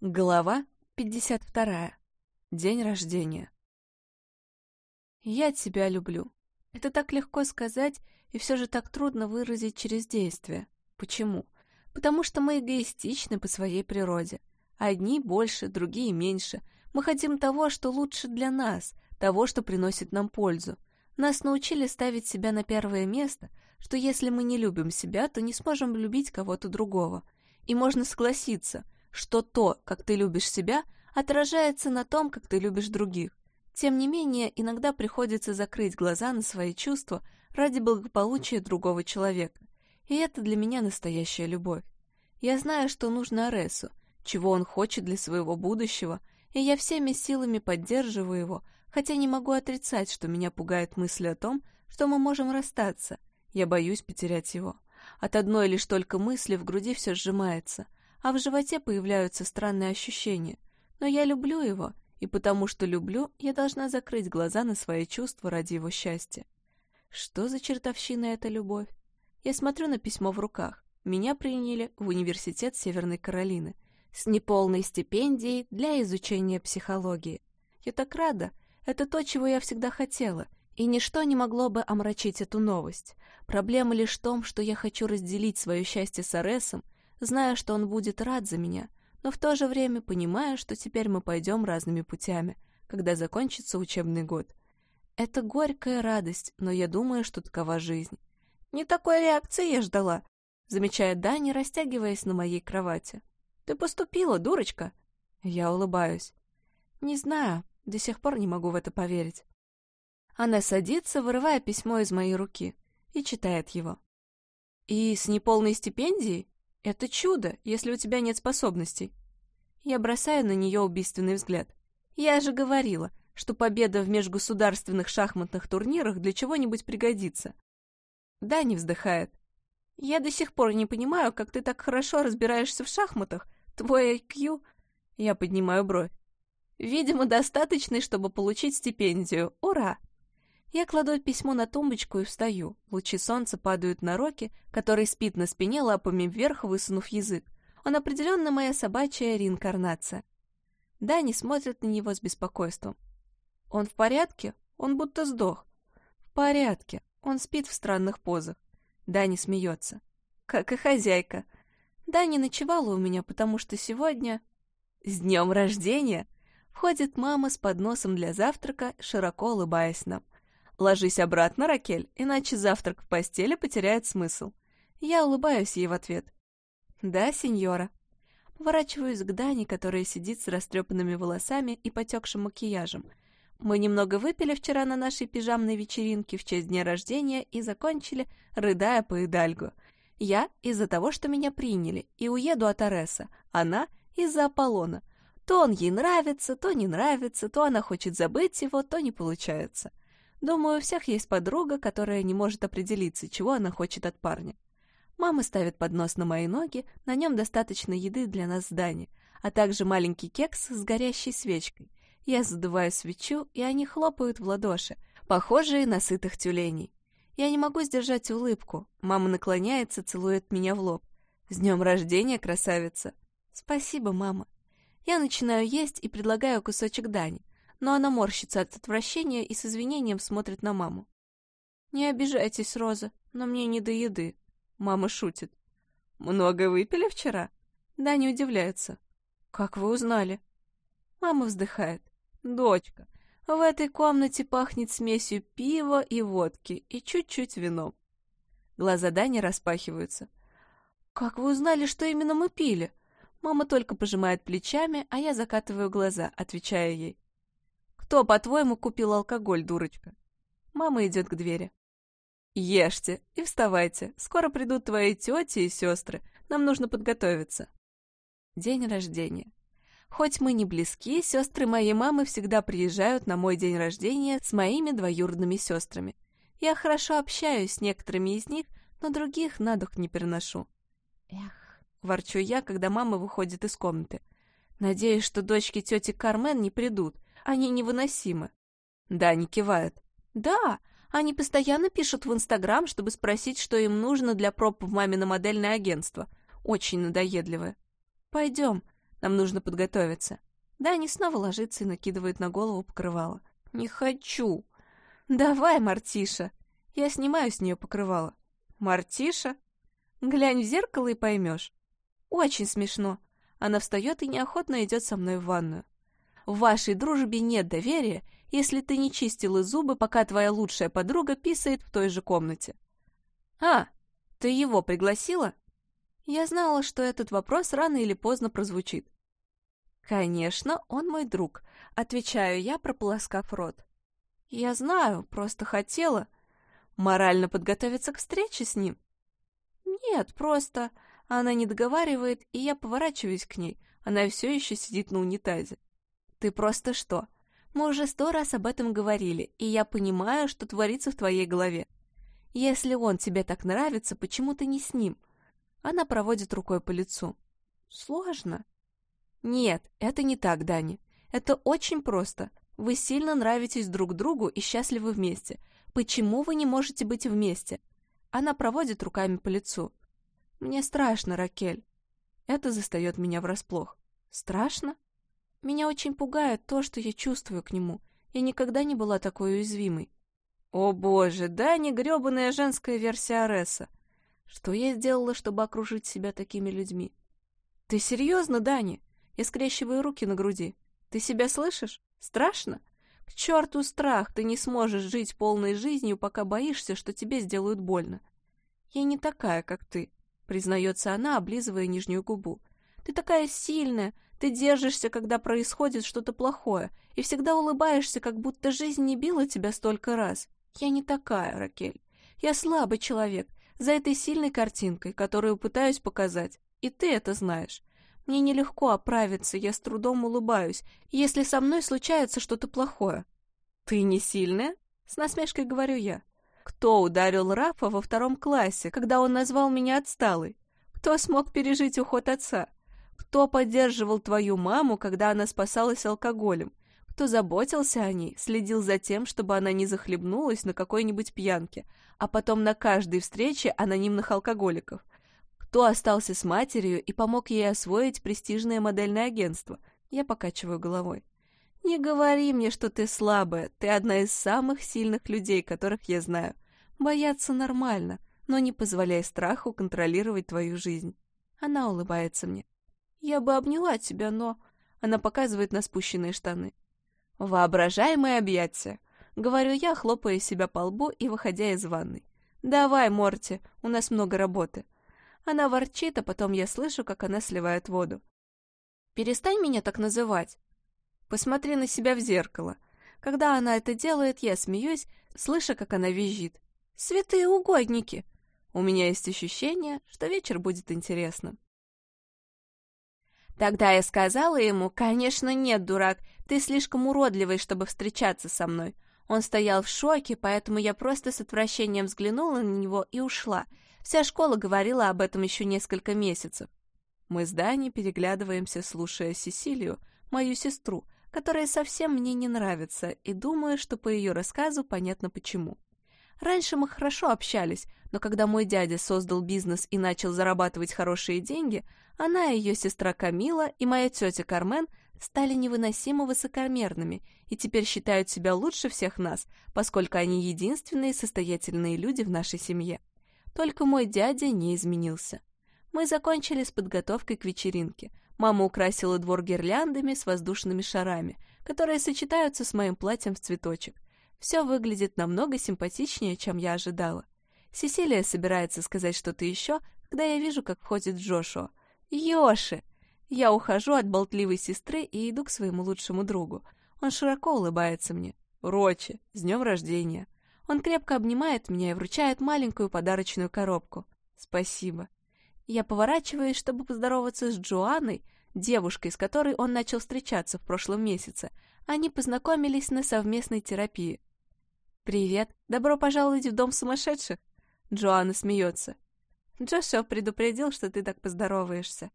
Глава 52. День рождения. Я тебя люблю. Это так легко сказать, и все же так трудно выразить через действие. Почему? Потому что мы эгоистичны по своей природе. Одни больше, другие меньше. Мы хотим того, что лучше для нас, того, что приносит нам пользу. Нас научили ставить себя на первое место, что если мы не любим себя, то не сможем любить кого-то другого. И можно согласиться – что то, как ты любишь себя, отражается на том, как ты любишь других. Тем не менее, иногда приходится закрыть глаза на свои чувства ради благополучия другого человека. И это для меня настоящая любовь. Я знаю, что нужно Аресу, чего он хочет для своего будущего, и я всеми силами поддерживаю его, хотя не могу отрицать, что меня пугает мысль о том, что мы можем расстаться. Я боюсь потерять его. От одной лишь только мысли в груди все сжимается а в животе появляются странные ощущения. Но я люблю его, и потому что люблю, я должна закрыть глаза на свои чувства ради его счастья. Что за чертовщина эта любовь? Я смотрю на письмо в руках. Меня приняли в Университет Северной Каролины с неполной стипендией для изучения психологии. Я так рада. Это то, чего я всегда хотела, и ничто не могло бы омрачить эту новость. Проблема лишь в том, что я хочу разделить свое счастье с Аресом зная, что он будет рад за меня, но в то же время понимая, что теперь мы пойдем разными путями, когда закончится учебный год. Это горькая радость, но я думаю, что такова жизнь. «Не такой реакции я ждала», — замечает Дани, растягиваясь на моей кровати. «Ты поступила, дурочка!» Я улыбаюсь. «Не знаю, до сих пор не могу в это поверить». Она садится, вырывая письмо из моей руки, и читает его. «И с неполной стипендией? Это чудо, если у тебя нет способностей. Я бросаю на нее убийственный взгляд. Я же говорила, что победа в межгосударственных шахматных турнирах для чего-нибудь пригодится. Да, вздыхает. Я до сих пор не понимаю, как ты так хорошо разбираешься в шахматах. Твой IQ... Я поднимаю бровь. Видимо, достаточный, чтобы получить стипендию. Ура! Я кладу письмо на тумбочку и встаю. Лучи солнца падают на Роки, который спит на спине лапами вверх, высунув язык. Он определенно моя собачья реинкарнация. Дани смотрит на него с беспокойством. Он в порядке? Он будто сдох. В порядке. Он спит в странных позах. Дани смеется. Как и хозяйка. Дани ночевала у меня, потому что сегодня... С днем рождения! Входит мама с подносом для завтрака, широко улыбаясь нам. «Ложись обратно, Ракель, иначе завтрак в постели потеряет смысл». Я улыбаюсь ей в ответ. «Да, сеньора». Поворачиваюсь к Дане, которая сидит с растрепанными волосами и потекшим макияжем. Мы немного выпили вчера на нашей пижамной вечеринке в честь дня рождения и закончили, рыдая по Идальгу. Я из-за того, что меня приняли, и уеду от Ареса. Она из-за Аполлона. То он ей нравится, то не нравится, то она хочет забыть его, то не получается. Думаю, у всех есть подруга, которая не может определиться, чего она хочет от парня. Мама ставит поднос на мои ноги, на нем достаточно еды для нас с Дани, а также маленький кекс с горящей свечкой. Я задуваю свечу, и они хлопают в ладоши, похожие на сытых тюленей. Я не могу сдержать улыбку. Мама наклоняется, целует меня в лоб. «С днем рождения, красавица!» «Спасибо, мама!» Я начинаю есть и предлагаю кусочек Дани но она морщится от отвращения и с извинением смотрит на маму. «Не обижайтесь, Роза, но мне не до еды». Мама шутит. «Много выпили вчера?» Да, удивляется. «Как вы узнали?» Мама вздыхает. «Дочка, в этой комнате пахнет смесью пива и водки и чуть-чуть вином». Глаза Дани распахиваются. «Как вы узнали, что именно мы пили?» Мама только пожимает плечами, а я закатываю глаза, отвечая ей. Кто, по-твоему, купил алкоголь, дурочка? Мама идет к двери. Ешьте и вставайте. Скоро придут твои тети и сестры. Нам нужно подготовиться. День рождения. Хоть мы не близки, сестры моей мамы всегда приезжают на мой день рождения с моими двоюродными сестрами. Я хорошо общаюсь с некоторыми из них, но других на дух не переношу. Эх, ворчу я, когда мама выходит из комнаты. Надеюсь, что дочки тети Кармен не придут, они невыносимы. Да, не кивают. Да, они постоянно пишут в Инстаграм, чтобы спросить, что им нужно для проб в мамино модельное агентство. Очень надоедливое. Пойдем. Нам нужно подготовиться. Дани снова ложится и накидывает на голову покрывало. «Не хочу!» «Давай, Мартиша!» Я снимаю с нее покрывало. «Мартиша?» «Глянь в зеркало и поймешь». «Очень смешно». Она встает и неохотно идет со мной в ванную. В вашей дружбе нет доверия, если ты не чистила зубы, пока твоя лучшая подруга писает в той же комнате. А, ты его пригласила? Я знала, что этот вопрос рано или поздно прозвучит. «Конечно, он мой друг», — отвечаю я, прополоскав рот. «Я знаю, просто хотела морально подготовиться к встрече с ним». «Нет, просто...» Она не договаривает, и я поворачиваюсь к ней. Она все еще сидит на унитазе. «Ты просто что? Мы уже сто раз об этом говорили, и я понимаю, что творится в твоей голове. Если он тебе так нравится, почему ты не с ним?» Она проводит рукой по лицу. «Сложно?» «Нет, это не так, Дани. Это очень просто. Вы сильно нравитесь друг другу и счастливы вместе. Почему вы не можете быть вместе?» Она проводит руками по лицу. «Мне страшно, Ракель». Это застает меня врасплох. «Страшно?» Меня очень пугает то, что я чувствую к нему. Я никогда не была такой уязвимой. О боже, да не грёбаная женская версия Ареса. Что я сделала, чтобы окружить себя такими людьми? Ты серьезно, Дани? Я скрещиваю руки на груди. Ты себя слышишь? Страшно? К черту страх, ты не сможешь жить полной жизнью, пока боишься, что тебе сделают больно. Я не такая, как ты, признается она, облизывая нижнюю губу. Ты такая сильная, ты держишься, когда происходит что-то плохое, и всегда улыбаешься, как будто жизнь не била тебя столько раз. Я не такая, Ракель. Я слабый человек, за этой сильной картинкой, которую пытаюсь показать, и ты это знаешь. Мне нелегко оправиться, я с трудом улыбаюсь, если со мной случается что-то плохое. «Ты не сильная?» — с насмешкой говорю я. «Кто ударил Рафа во втором классе, когда он назвал меня отсталой? Кто смог пережить уход отца? Кто поддерживал твою маму, когда она спасалась алкоголем? Кто заботился о ней, следил за тем, чтобы она не захлебнулась на какой-нибудь пьянке, а потом на каждой встрече анонимных алкоголиков? Кто остался с матерью и помог ей освоить престижное модельное агентство? Я покачиваю головой. Не говори мне, что ты слабая. Ты одна из самых сильных людей, которых я знаю. Бояться нормально, но не позволяй страху контролировать твою жизнь. Она улыбается мне. Я бы обняла тебя, но... Она показывает на спущенные штаны. Воображаемое объятие. Говорю я, хлопая себя по лбу и выходя из ванной. «Давай, Морти, у нас много работы». Она ворчит, а потом я слышу, как она сливает воду. «Перестань меня так называть. Посмотри на себя в зеркало». Когда она это делает, я смеюсь, слыша, как она визжит. «Святые угодники!» У меня есть ощущение, что вечер будет интересным. Тогда я сказала ему, «Конечно нет, дурак, ты слишком уродливый, чтобы встречаться со мной». Он стоял в шоке, поэтому я просто с отвращением взглянула на него и ушла. Вся школа говорила об этом еще несколько месяцев. Мы с Дани переглядываемся, слушая Сесилию, мою сестру, которая совсем мне не нравится, и думаю, что по ее рассказу понятно почему. Раньше мы хорошо общались, но когда мой дядя создал бизнес и начал зарабатывать хорошие деньги, она ее сестра Камила и моя тетя Кармен стали невыносимо высокомерными и теперь считают себя лучше всех нас, поскольку они единственные состоятельные люди в нашей семье. Только мой дядя не изменился. Мы закончили с подготовкой к вечеринке. Мама украсила двор гирляндами с воздушными шарами, которые сочетаются с моим платьем в цветочек. Все выглядит намного симпатичнее, чем я ожидала. Сесилия собирается сказать что-то еще, когда я вижу, как входит Джошуа. «Йоши!» Я ухожу от болтливой сестры и иду к своему лучшему другу. Он широко улыбается мне. «Рочи, с днем рождения!» Он крепко обнимает меня и вручает маленькую подарочную коробку. Спасибо. Я поворачиваюсь, чтобы поздороваться с Джоанной, девушкой, с которой он начал встречаться в прошлом месяце. Они познакомились на совместной терапии. «Привет, добро пожаловать в дом сумасшедших!» Джоанна смеется. Джошуа предупредил, что ты так поздороваешься.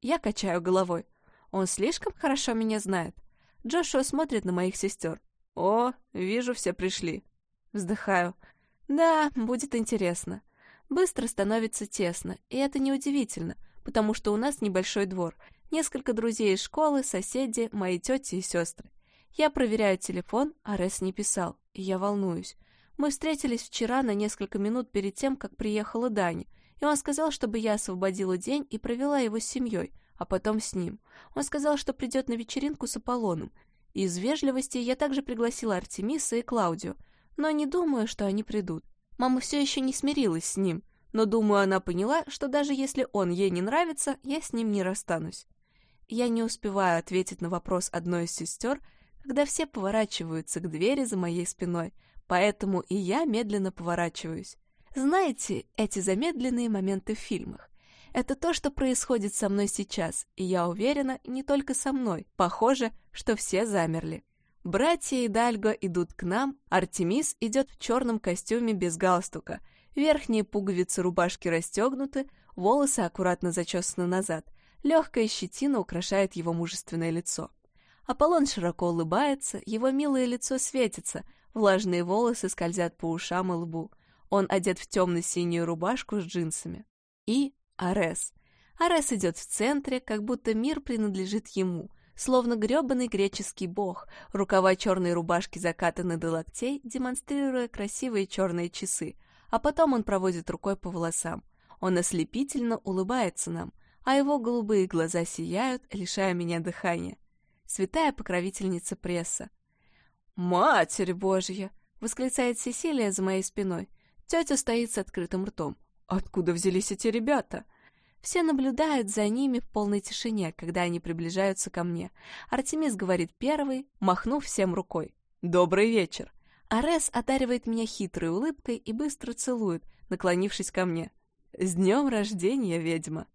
Я качаю головой. Он слишком хорошо меня знает. Джошуа смотрит на моих сестер. «О, вижу, все пришли». Вздыхаю. Да, будет интересно. Быстро становится тесно, и это неудивительно, потому что у нас небольшой двор. Несколько друзей из школы, соседи, мои тети и сестры. Я проверяю телефон, а Рес не писал, и я волнуюсь. Мы встретились вчера на несколько минут перед тем, как приехала Даня, и он сказал, чтобы я освободила день и провела его с семьей, а потом с ним. Он сказал, что придет на вечеринку с Аполлоном. Из вежливости я также пригласила Артемиса и Клаудию, но не думаю, что они придут. Мама все еще не смирилась с ним, но думаю, она поняла, что даже если он ей не нравится, я с ним не расстанусь. Я не успеваю ответить на вопрос одной из сестер, когда все поворачиваются к двери за моей спиной, поэтому и я медленно поворачиваюсь. Знаете, эти замедленные моменты в фильмах. Это то, что происходит со мной сейчас, и я уверена, не только со мной. Похоже, что все замерли. Братья Идальго идут к нам, Артемис идет в черном костюме без галстука, верхние пуговицы рубашки расстегнуты, волосы аккуратно зачесаны назад, легкая щетина украшает его мужественное лицо. Аполлон широко улыбается, его милое лицо светится, влажные волосы скользят по ушам и лбу. Он одет в темно-синюю рубашку с джинсами. И Арес. Арес идет в центре, как будто мир принадлежит ему, словно гребаный греческий бог, рукава черной рубашки закатаны до локтей, демонстрируя красивые черные часы, а потом он проводит рукой по волосам. Он ослепительно улыбается нам, а его голубые глаза сияют, лишая меня дыхания святая покровительница пресса. «Матерь Божья!» — восклицает Сесилия за моей спиной. Тетя стоит с открытым ртом. «Откуда взялись эти ребята?» Все наблюдают за ними в полной тишине, когда они приближаются ко мне. Артемис говорит первый, махнув всем рукой. «Добрый вечер!» Арес одаривает меня хитрой улыбкой и быстро целует, наклонившись ко мне. «С днем рождения, ведьма!»